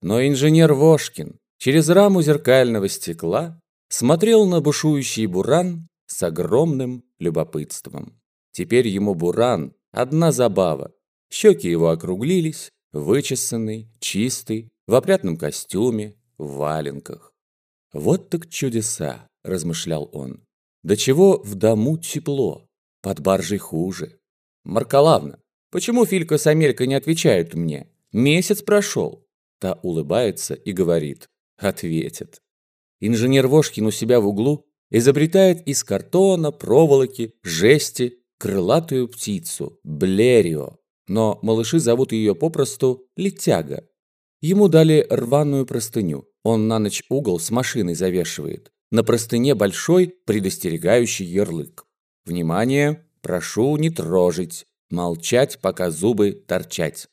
Но инженер Вошкин через раму зеркального стекла смотрел на бушующий буран с огромным любопытством. Теперь ему буран – одна забава. Щеки его округлились, вычесанный, чистый, в опрятном костюме, в валенках. «Вот так чудеса!» – размышлял он. «До чего в дому тепло, под баржей хуже. Маркалавна, почему Филька с Амелькой не отвечают мне? Месяц прошел». Та улыбается и говорит. Ответит. Инженер Вошкин у себя в углу изобретает из картона, проволоки, жести крылатую птицу – Блерио. Но малыши зовут ее попросту Летяга. Ему дали рваную простыню. Он на ночь угол с машиной завешивает. На простыне большой предостерегающий ярлык. Внимание! Прошу не трожить. Молчать, пока зубы торчать.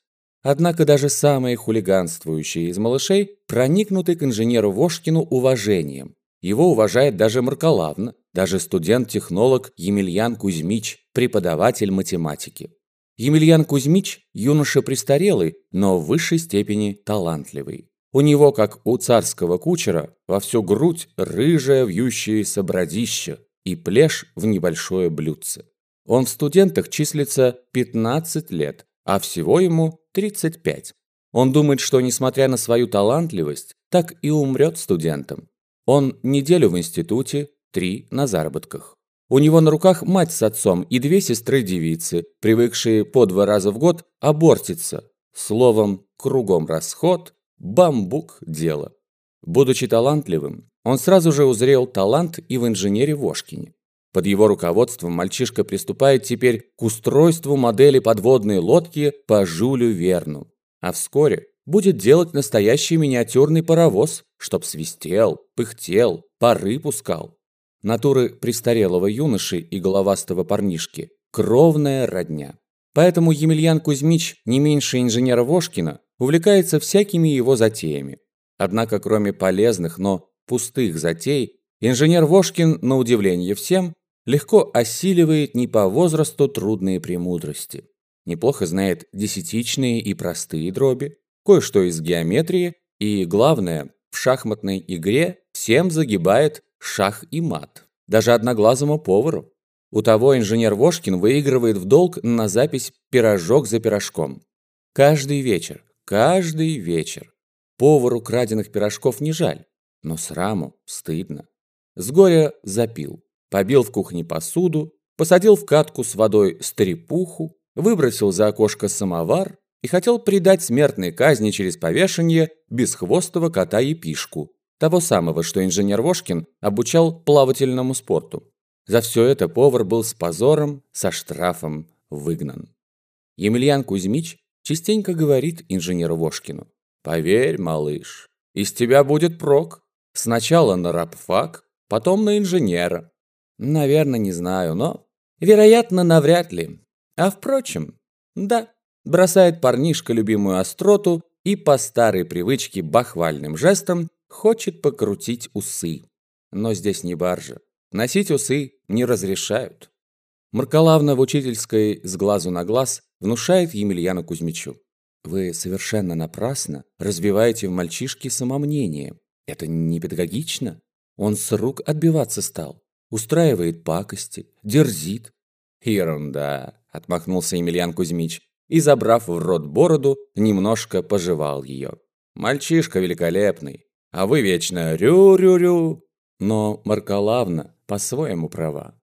Однако даже самые хулиганствующие из малышей проникнуты к инженеру Вошкину уважением. Его уважает даже Маркалавна, даже студент-технолог Емельян Кузьмич, преподаватель математики. Емельян Кузьмич – юноша престарелый, но в высшей степени талантливый. У него, как у царского кучера, во всю грудь рыжая вьющееся бродище и плешь в небольшое блюдце. Он в студентах числится 15 лет, а всего ему 35. Он думает, что, несмотря на свою талантливость, так и умрет студентом. Он неделю в институте, три на заработках. У него на руках мать с отцом и две сестры-девицы, привыкшие по два раза в год абортиться. Словом, кругом расход, бамбук дело. Будучи талантливым, он сразу же узрел талант и в инженере Вошкине. Под его руководством мальчишка приступает теперь к устройству модели подводной лодки по Жюлю Верну. А вскоре будет делать настоящий миниатюрный паровоз, чтоб свистел, пыхтел, пары пускал. Натуры престарелого юноши и головастого парнишки – кровная родня. Поэтому Емельян Кузьмич, не меньше инженера Вошкина, увлекается всякими его затеями. Однако, кроме полезных, но пустых затей, инженер Вошкин, на удивление всем, легко осиливает не по возрасту трудные премудрости. Неплохо знает десятичные и простые дроби, кое-что из геометрии и, главное, в шахматной игре всем загибает шах и мат. Даже одноглазому повару. У того инженер Вошкин выигрывает в долг на запись пирожок за пирожком. Каждый вечер, каждый вечер. Повару краденных пирожков не жаль, но сраму стыдно. С горя запил, побил в кухне посуду, посадил в катку с водой стрепуху, выбросил за окошко самовар и хотел предать смертной казни через повешение бесхвостого кота-епишку, того самого, что инженер Вошкин обучал плавательному спорту. За все это повар был с позором, со штрафом выгнан. Емельян Кузьмич частенько говорит инженеру Вошкину. «Поверь, малыш, из тебя будет прок. Сначала на рабфак, потом на инженера». Наверное, не знаю, но... Вероятно, навряд ли. А впрочем, да, бросает парнишка любимую остроту и по старой привычке бахвальным жестом хочет покрутить усы. Но здесь не баржа. Носить усы не разрешают. Маркалавна в учительской с глазу на глаз внушает Емельяну Кузьмичу. Вы совершенно напрасно развиваете в мальчишке самомнение. Это не педагогично. Он с рук отбиваться стал. Устраивает пакости, дерзит. Ерунда, отмахнулся Емельян Кузьмич и, забрав в рот бороду, немножко пожевал ее. Мальчишка великолепный, а вы вечно рю-рю-рю. Но Маркалавна по-своему права.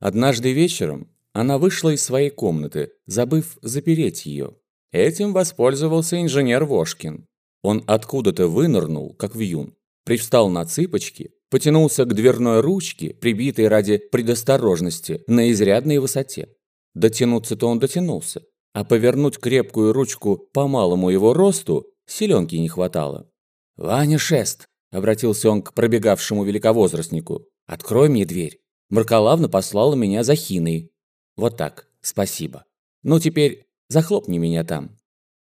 Однажды вечером она вышла из своей комнаты, забыв запереть ее. Этим воспользовался инженер Вошкин. Он откуда-то вынырнул, как вьюн, привстал на цыпочки, потянулся к дверной ручке, прибитой ради предосторожности, на изрядной высоте. Дотянуться-то он дотянулся, а повернуть крепкую ручку по малому его росту силенки не хватало. «Ваня Шест!» – обратился он к пробегавшему великовозрастнику. «Открой мне дверь. Маркалавна послала меня за хиной. Вот так, спасибо. Ну теперь захлопни меня там».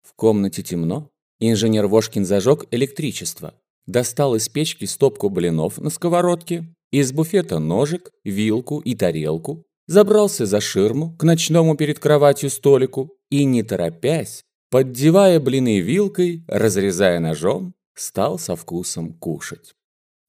В комнате темно. Инженер Вошкин зажег электричество. Достал из печки стопку блинов на сковородке, из буфета ножик, вилку и тарелку, забрался за ширму к ночному перед кроватью столику и, не торопясь, поддевая блины вилкой, разрезая ножом, стал со вкусом кушать.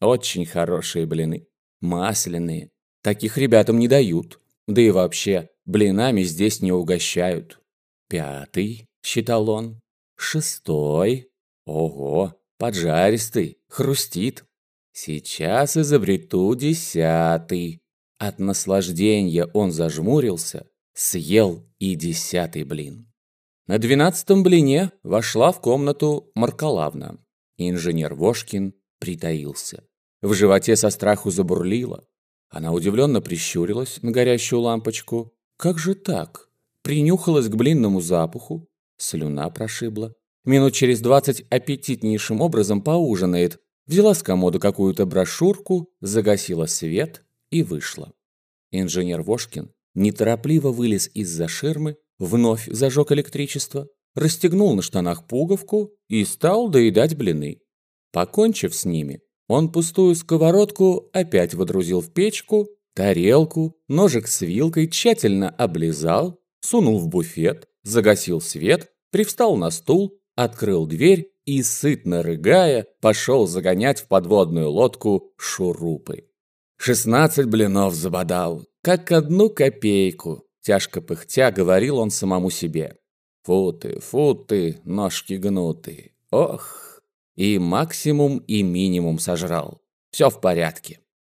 Очень хорошие блины, масляные. Таких ребятам не дают. Да и вообще, блинами здесь не угощают. Пятый, считал он. Шестой. Ого, поджаристый, хрустит. Сейчас изобрету десятый. От наслаждения он зажмурился, съел и десятый блин. На двенадцатом блине вошла в комнату Маркалавна. Инженер Вошкин притаился. В животе со страху забурлило. Она удивленно прищурилась на горящую лампочку. Как же так? Принюхалась к блинному запаху. Слюна прошибла. Минут через двадцать аппетитнейшим образом поужинает. Взяла с комода какую-то брошюрку, загасила свет и вышла. Инженер Вошкин неторопливо вылез из-за ширмы, вновь зажег электричество, расстегнул на штанах пуговку и стал доедать блины. Покончив с ними, он пустую сковородку опять водрузил в печку, тарелку, ножик с вилкой тщательно облизал, сунул в буфет, загасил свет, привстал на стул, открыл дверь и, сытно рыгая, пошел загонять в подводную лодку шурупы. Шестнадцать блинов забодал, как одну копейку, тяжко пыхтя говорил он самому себе. Фу ты, фу ты, ножки гнутые, ох! И максимум, и минимум сожрал. Все в порядке.